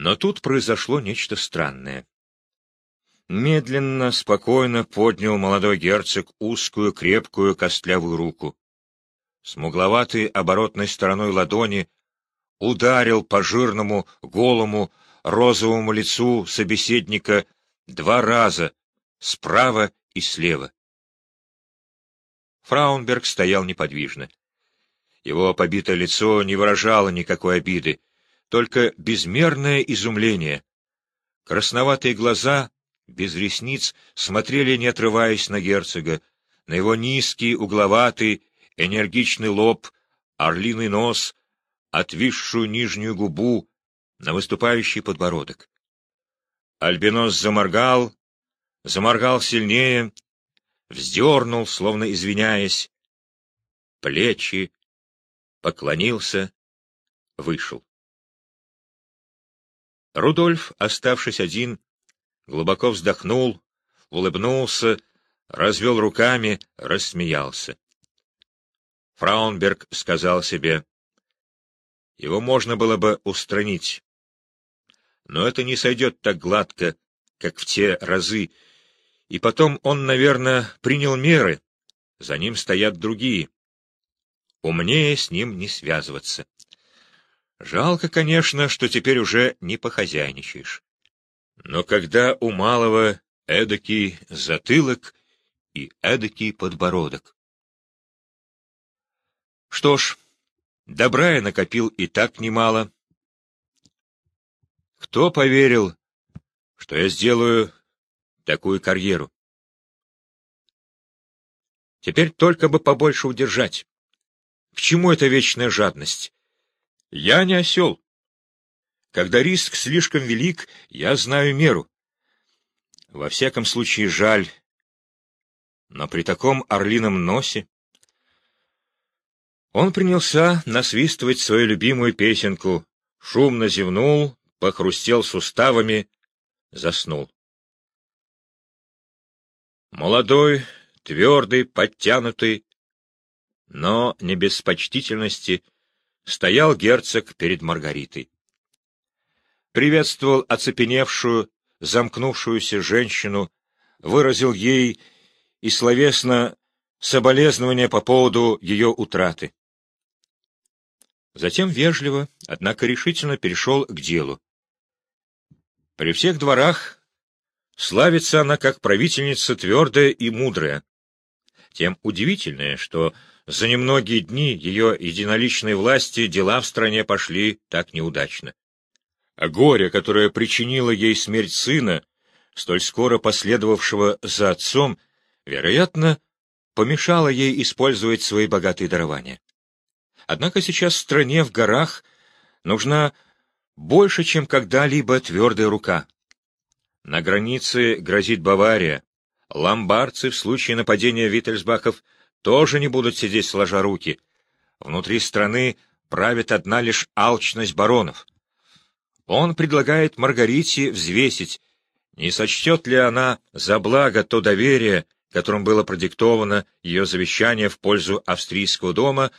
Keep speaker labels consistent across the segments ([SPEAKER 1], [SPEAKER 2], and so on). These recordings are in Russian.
[SPEAKER 1] Но тут произошло нечто странное. Медленно, спокойно поднял молодой герцог узкую, крепкую, костлявую руку. Смугловатой оборотной стороной ладони ударил по жирному, голому, розовому лицу собеседника два раза, справа и слева. Фраунберг стоял неподвижно. Его побитое лицо не выражало никакой обиды, только безмерное изумление. Красноватые глаза, без ресниц, смотрели, не отрываясь на герцога, на его низкий, угловатый, энергичный лоб, орлиный нос, отвисшую нижнюю губу, на выступающий подбородок. Альбинос заморгал, заморгал сильнее, вздернул, словно извиняясь, плечи, поклонился, вышел. Рудольф, оставшись один, глубоко вздохнул, улыбнулся, развел руками, рассмеялся. Фраунберг сказал себе, его можно было бы устранить. Но это не сойдет так гладко, как в те разы, и потом он, наверное, принял меры, за ним стоят другие. Умнее с ним не связываться. Жалко, конечно, что теперь уже не похозяйничаешь. Но когда у малого эдакий затылок и эдакий подбородок. Что ж, добра я накопил и так немало. Кто поверил, что я сделаю такую карьеру? Теперь только бы побольше удержать. К чему эта вечная жадность? Я не осел. Когда риск слишком велик, я знаю меру. Во всяком случае, жаль. Но при таком орлином носе... Он принялся насвистывать свою любимую песенку, шумно зевнул, похрустел суставами, заснул. Молодой, твердый, подтянутый, но не без почтительности, стоял герцог перед Маргаритой. Приветствовал оцепеневшую, замкнувшуюся женщину, выразил ей и словесно соболезнования по поводу ее утраты. Затем вежливо, однако решительно перешел к делу. При всех дворах славится она как правительница твердая и мудрая. Тем удивительнее, что за немногие дни ее единоличной власти дела в стране пошли так неудачно. А горе, которое причинило ей смерть сына, столь скоро последовавшего за отцом, вероятно, помешало ей использовать свои богатые дарования. Однако сейчас в стране в горах нужна больше, чем когда-либо твердая рука. На границе грозит Бавария. Ломбардцы в случае нападения Виттельсбахов тоже не будут сидеть сложа руки. Внутри страны правит одна лишь алчность баронов. Он предлагает Маргарите взвесить, не сочтет ли она за благо то доверие, которым было продиктовано ее завещание в пользу австрийского дома,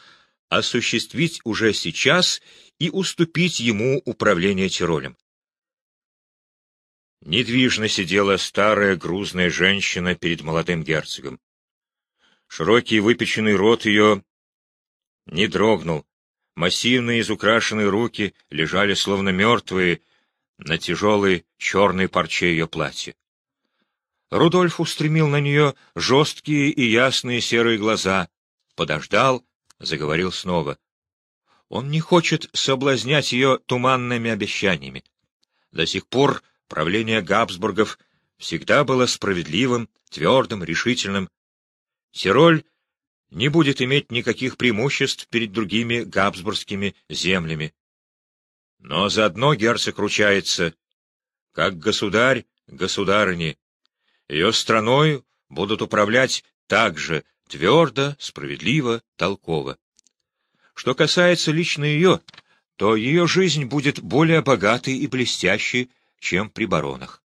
[SPEAKER 1] осуществить уже сейчас и уступить ему управление Тиролем. Недвижно сидела старая грузная женщина перед молодым герцогом. Широкий выпеченный рот ее не дрогнул, массивные изукрашенные руки лежали словно мертвые на тяжелой черной парче ее платья. Рудольф устремил на нее жесткие и ясные серые глаза, подождал заговорил снова. Он не хочет соблазнять ее туманными обещаниями. До сих пор правление Габсбургов всегда было справедливым, твердым, решительным. Тироль не будет иметь никаких преимуществ перед другими габсбургскими землями. Но заодно герцог ручается, как государь государыни. Ее страной будут управлять так же твердо, справедливо, толково. Что касается лично ее, то ее жизнь будет более богатой и блестящей, чем при баронах.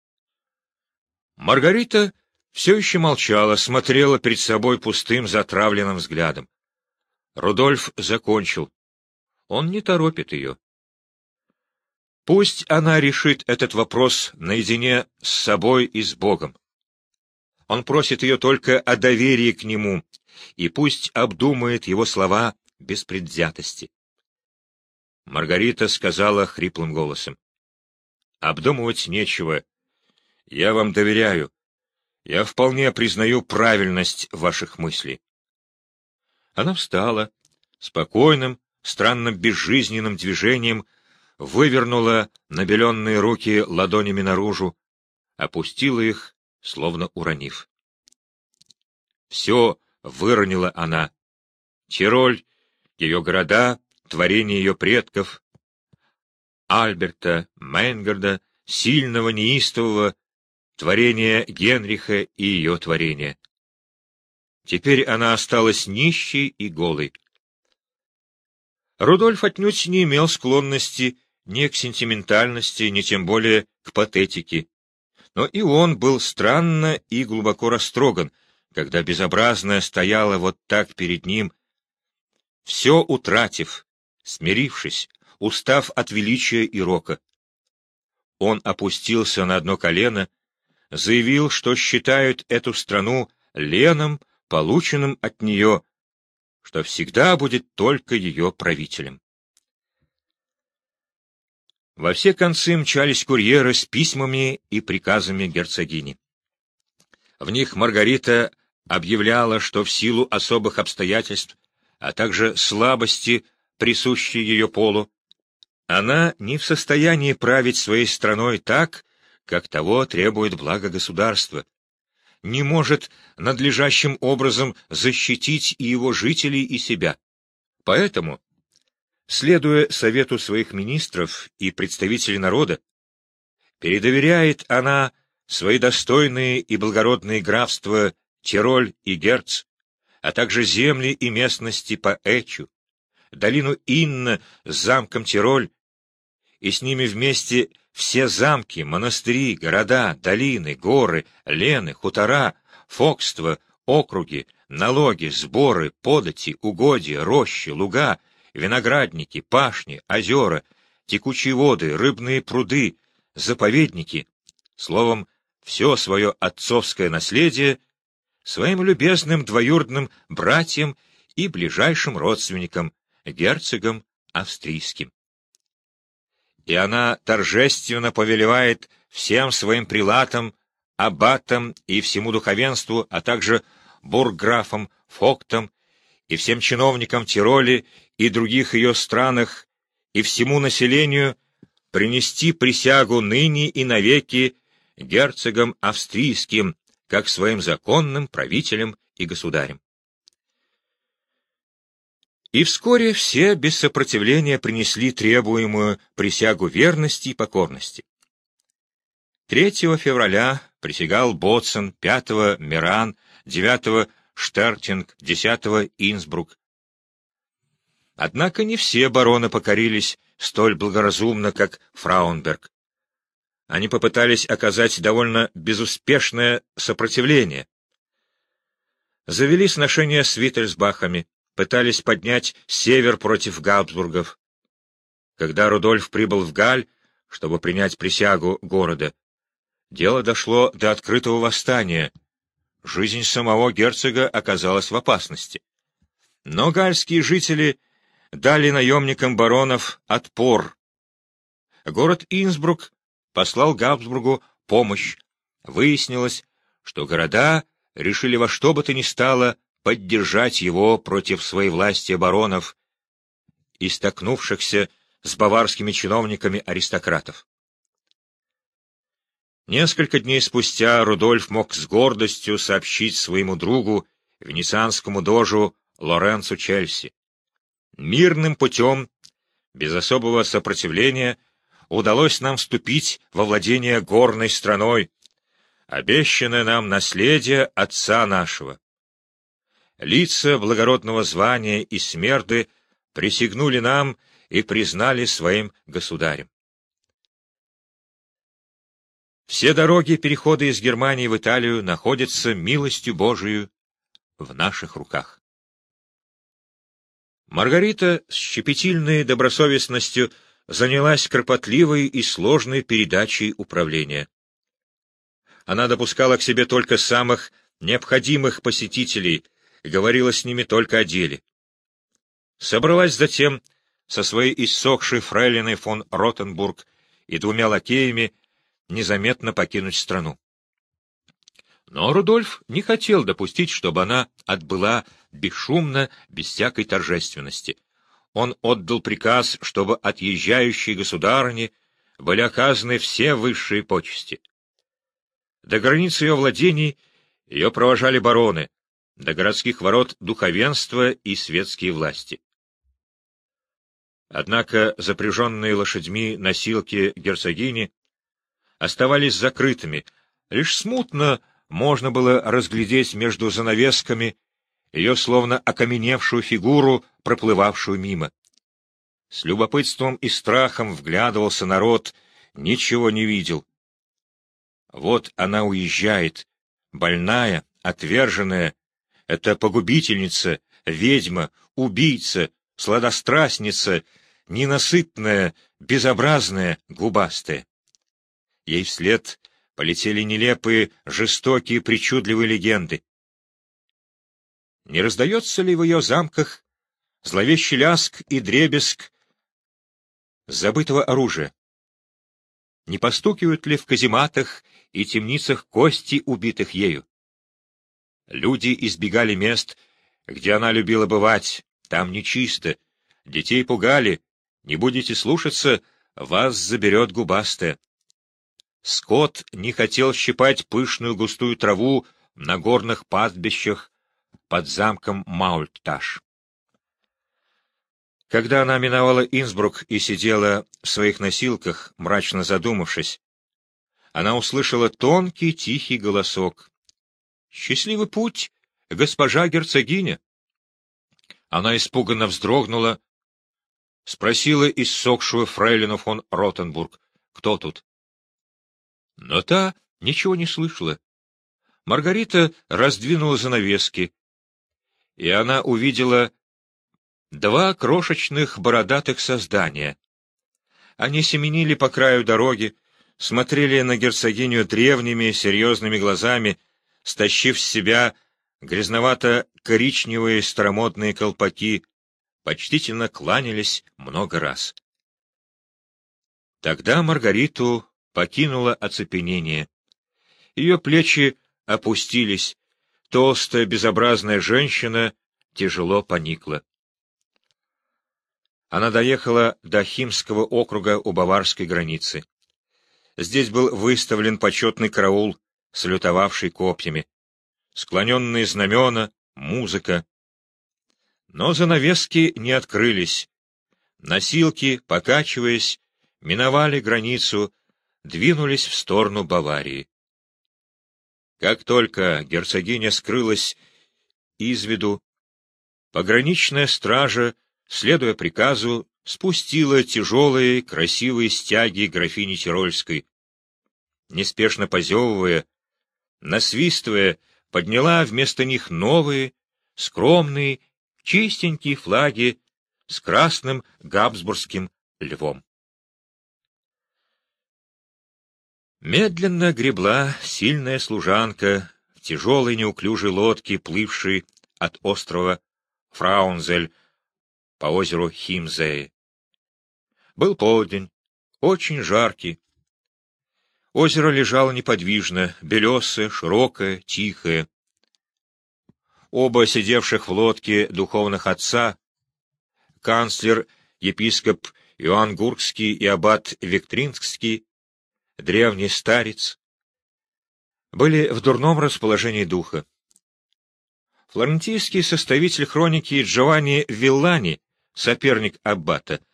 [SPEAKER 1] Маргарита все еще молчала, смотрела перед собой пустым, затравленным взглядом. Рудольф закончил. Он не торопит ее. Пусть она решит этот вопрос наедине с собой и с Богом. Он просит ее только о доверии к нему, и пусть обдумает его слова без предвзятости. Маргарита сказала хриплым голосом. — Обдумывать нечего. Я вам доверяю. Я вполне признаю правильность ваших мыслей. Она встала, спокойным, странно безжизненным движением вывернула набеленные руки ладонями наружу, опустила их, словно уронив. Все выронила она. Тироль, ее города, творение ее предков, Альберта, Менгарда, сильного, неистового, творение Генриха и ее творение. Теперь она осталась нищей и голой. Рудольф отнюдь не имел склонности ни к сентиментальности, ни тем более к патетике. Но и он был странно и глубоко растроган, когда безобразное стояло вот так перед ним, все утратив, смирившись, устав от величия и рока. Он опустился на одно колено, заявил, что считают эту страну леном, полученным от нее, что всегда будет только ее правителем. Во все концы мчались курьеры с письмами и приказами герцогини. В них Маргарита объявляла, что в силу особых обстоятельств, а также слабости, присущей ее полу, она не в состоянии править своей страной так, как того требует благо государства, не может надлежащим образом защитить и его жителей, и себя. Поэтому, следуя совету своих министров и представителей народа, передоверяет она свои достойные и благородные графства Тироль и Герц, а также земли и местности по Эчу, долину Инна с замком Тироль, и с ними вместе все замки, монастыри, города, долины, горы, лены, хутора, фокства, округи, налоги, сборы, подати, угодья, рощи, луга, виноградники, пашни, озера, текучие воды, рыбные пруды, заповедники, словом, все свое отцовское наследие своим любезным двоюродным братьям и ближайшим родственникам, герцогам австрийским и она торжественно повелевает всем своим прилатам, аббатам и всему духовенству, а также бургграфам, фоктам и всем чиновникам Тироли и других ее странах и всему населению принести присягу ныне и навеки герцогам австрийским, как своим законным правителям и государям. И вскоре все без сопротивления принесли требуемую присягу верности и покорности. 3 февраля присягал Боцен, 5 Миран, 9 Штертинг, 10 Инсбрук. Однако не все бароны покорились столь благоразумно, как Фраунберг. Они попытались оказать довольно безуспешное сопротивление. Завели сношения с Виттельсбахами, пытались поднять север против Габсбургов. Когда Рудольф прибыл в Галь, чтобы принять присягу города, дело дошло до открытого восстания. Жизнь самого герцога оказалась в опасности. Но гальские жители дали наемникам баронов отпор. Город Инсбрук послал Габсбургу помощь. Выяснилось, что города решили во что бы то ни стало поддержать его против своей власти баронов и столкнувшихся с баварскими чиновниками аристократов. Несколько дней спустя Рудольф мог с гордостью сообщить своему другу, венецианскому дожу Лоренцу Чельси. Мирным путем, без особого сопротивления, удалось нам вступить во владение горной страной, обещанное нам наследие отца нашего лица благородного звания и смерды присягнули нам и признали своим государем. Все дороги перехода из Германии в Италию находятся милостью Божию в наших руках. Маргарита с щепетильной добросовестностью занялась кропотливой и сложной передачей управления. Она допускала к себе только самых необходимых посетителей и говорила с ними только о деле. Собралась затем со своей иссохшей фрейлиной фон Ротенбург и двумя лакеями незаметно покинуть страну. Но Рудольф не хотел допустить, чтобы она отбыла бесшумно, без всякой торжественности. Он отдал приказ, чтобы отъезжающей государыне были оказаны все высшие почести. До границы ее владений ее провожали бароны, до городских ворот духовенство и светские власти. Однако запряженные лошадьми носилки герцогини оставались закрытыми, лишь смутно можно было разглядеть между занавесками ее словно окаменевшую фигуру, проплывавшую мимо. С любопытством и страхом вглядывался народ, ничего не видел. Вот она уезжает, больная, отверженная. Это погубительница, ведьма, убийца, сладострастница, ненасытная, безобразная, губастая. Ей вслед полетели нелепые, жестокие, причудливые легенды. Не раздается ли в ее замках зловещий ляск и дребезг забытого оружия? Не постукивают ли в казематах и темницах кости убитых ею? Люди избегали мест, где она любила бывать, там нечисто, детей пугали, не будете слушаться, вас заберет губастая. Скот не хотел щипать пышную густую траву на горных пастбищах под замком Маульташ. Когда она миновала Инсбрук и сидела в своих носилках, мрачно задумавшись, она услышала тонкий тихий голосок. «Счастливый путь, госпожа герцогиня!» Она испуганно вздрогнула, спросила иссохшую фрейлину фон Ротенбург, кто тут. Но та ничего не слышала. Маргарита раздвинула занавески, и она увидела два крошечных бородатых создания. Они семенили по краю дороги, смотрели на герцогиню древними серьезными глазами, стащив с себя грязновато-коричневые старомодные колпаки, почтительно кланялись много раз. Тогда Маргариту покинуло оцепенение. Ее плечи опустились, толстая безобразная женщина тяжело поникла. Она доехала до Химского округа у баварской границы. Здесь был выставлен почетный караул, салютовавший копьями. Склоненные знамена, музыка. Но занавески не открылись. Носилки, покачиваясь, миновали границу, двинулись в сторону Баварии. Как только герцогиня скрылась из виду, пограничная стража, следуя приказу, спустила тяжелые, красивые стяги графини Тирольской. Неспешно позевывая, насвистывая, подняла вместо них новые, скромные, чистенькие флаги с красным габсбургским львом. Медленно гребла сильная служанка в тяжелой неуклюжей лодке, плывшей от острова Фраунзель по озеру Химзее. Был полдень, очень жаркий. Озеро лежало неподвижно, белесое, широкое, тихое. Оба сидевших в лодке духовных отца, канцлер, епископ Иоанн Гургский и аббат Виктринский, древний старец, были в дурном расположении духа. Флорентийский составитель хроники Джованни Виллани, соперник Аббата,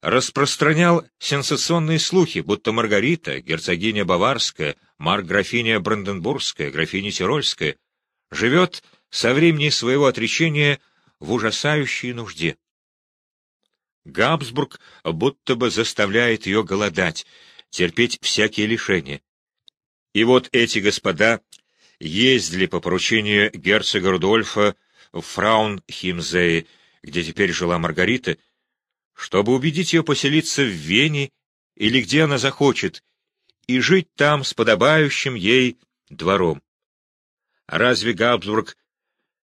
[SPEAKER 1] распространял сенсационные слухи, будто Маргарита, герцогиня Баварская, марк-графиня Бранденбургская, графиня Тирольская, живет со времени своего отречения в ужасающей нужде. Габсбург будто бы заставляет ее голодать, терпеть всякие лишения. И вот эти господа ездили по поручению герцога Рудольфа в Фраунхимзее, где теперь жила Маргарита, чтобы убедить ее поселиться в Вене или где она захочет, и жить там с подобающим ей двором. разве Габсбург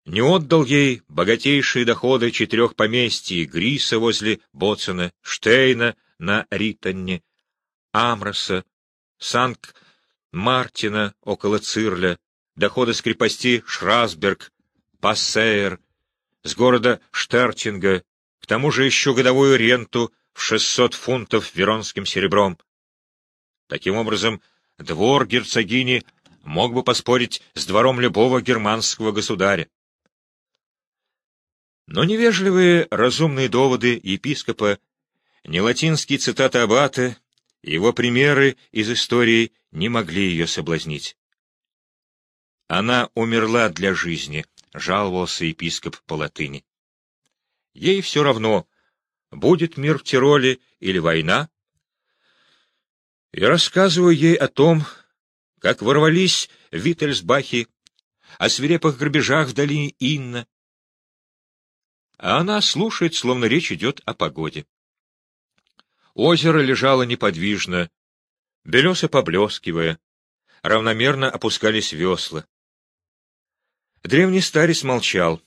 [SPEAKER 1] не отдал ей богатейшие доходы четырех поместий Гриса возле Боцена, Штейна на Ритонне, Амроса, Санкт-Мартина около Цирля, доходы с крепости Шрасберг, Пассейер, с города Штертинга, к тому же еще годовую ренту в 600 фунтов веронским серебром. Таким образом, двор герцогини мог бы поспорить с двором любого германского государя. Но невежливые разумные доводы епископа, не латинские цитаты аббата, его примеры из истории не могли ее соблазнить. Она умерла для жизни, жаловался епископ по латыни. Ей все равно, будет мир в Тироле или война. Я рассказываю ей о том, как ворвались Виттельсбахи, о свирепых грабежах в долине Инна, а она слушает, словно речь идет о погоде. Озеро лежало неподвижно, белесо поблескивая, равномерно опускались весла. Древний старец молчал.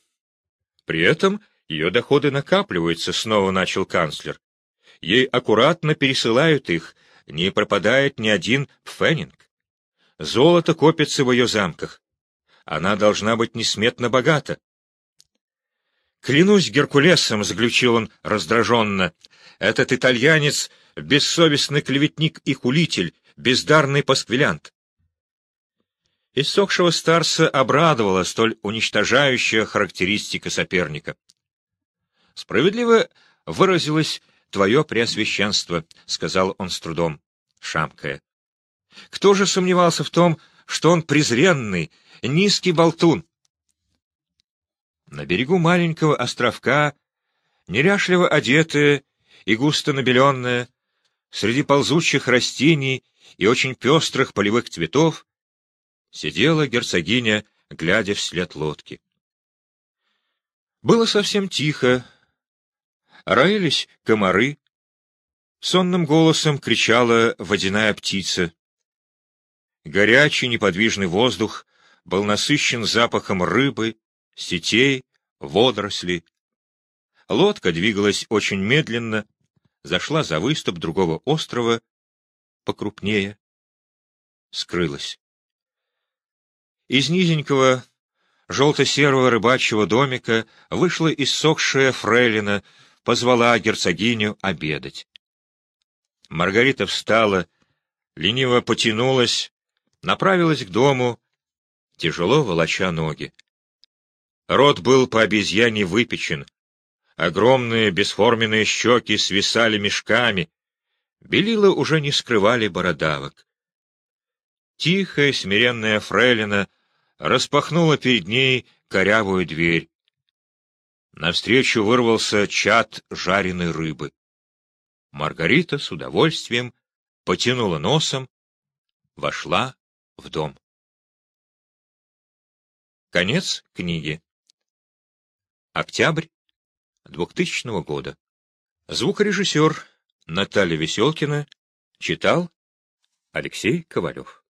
[SPEAKER 1] При этом ее доходы накапливаются, снова начал канцлер. Ей аккуратно пересылают их, не пропадает ни один пфенинг. Золото копится в ее замках. Она должна быть несметно богата. «Клянусь Геркулесом», — заключил он раздраженно, — «этот итальянец — бессовестный клеветник и хулитель, бездарный пасквилянт». Иссохшего старца обрадовала столь уничтожающая характеристика соперника. «Справедливо выразилось твое преосвященство», — сказал он с трудом, шамкая. «Кто же сомневался в том, что он презренный, низкий болтун?» На берегу маленького островка, неряшливо одетая и густо набеленная, среди ползучих растений и очень пестрых полевых цветов, сидела герцогиня, глядя вслед лодки. Было совсем тихо, роились комары, сонным голосом кричала водяная птица. Горячий неподвижный воздух был насыщен запахом рыбы, сетей, водорослей. Лодка двигалась очень медленно, зашла за выступ другого острова, покрупнее, скрылась. Из низенького желто-серого рыбачьего домика вышла иссохшая фрейлина, позвала герцогиню обедать. Маргарита встала, лениво потянулась, направилась к дому, тяжело волоча ноги. Рот был по обезьяне выпечен. Огромные бесформенные щеки свисали мешками. Белила уже не скрывали бородавок. Тихая, смиренная фрейлина распахнула перед ней корявую дверь. Навстречу вырвался чад жареной рыбы. Маргарита с удовольствием потянула носом, вошла в дом. Конец книги. Октябрь 2000 года. Звукорежиссер Наталья Веселкина читал Алексей Ковалев.